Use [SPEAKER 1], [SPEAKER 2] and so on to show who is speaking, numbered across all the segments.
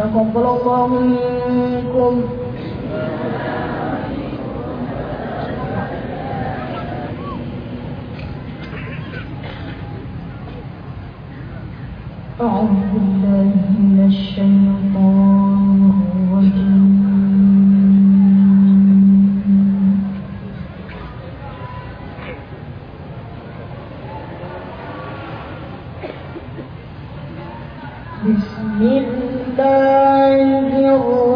[SPEAKER 1] تقبل الله منكم. أعوذ بالله من الشيطان الرجيم. بسم الله لا يجر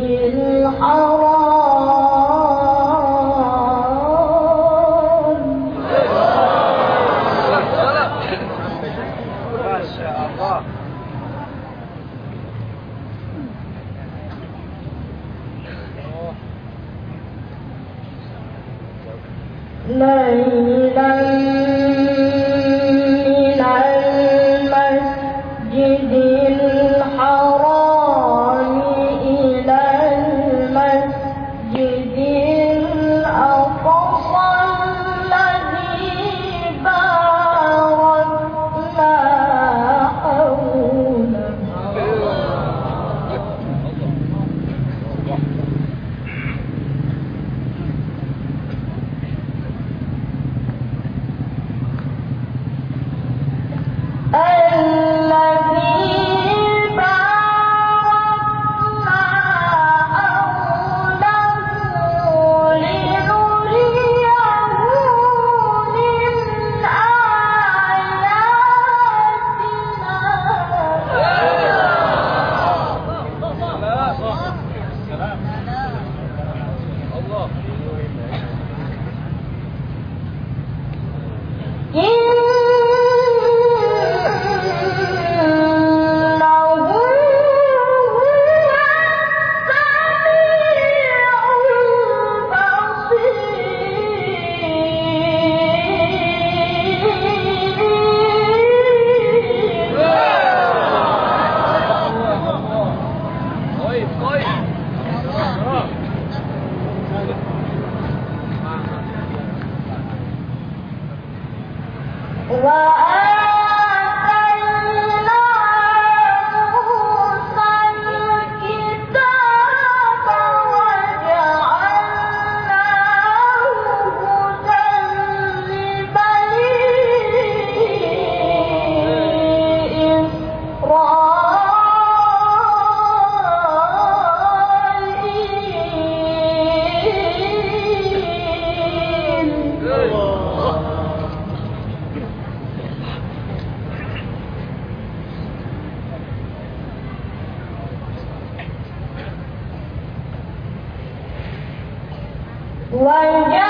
[SPEAKER 1] الحرام
[SPEAKER 2] ما شاء الله.
[SPEAKER 1] ليلا Allah
[SPEAKER 2] إن
[SPEAKER 1] Like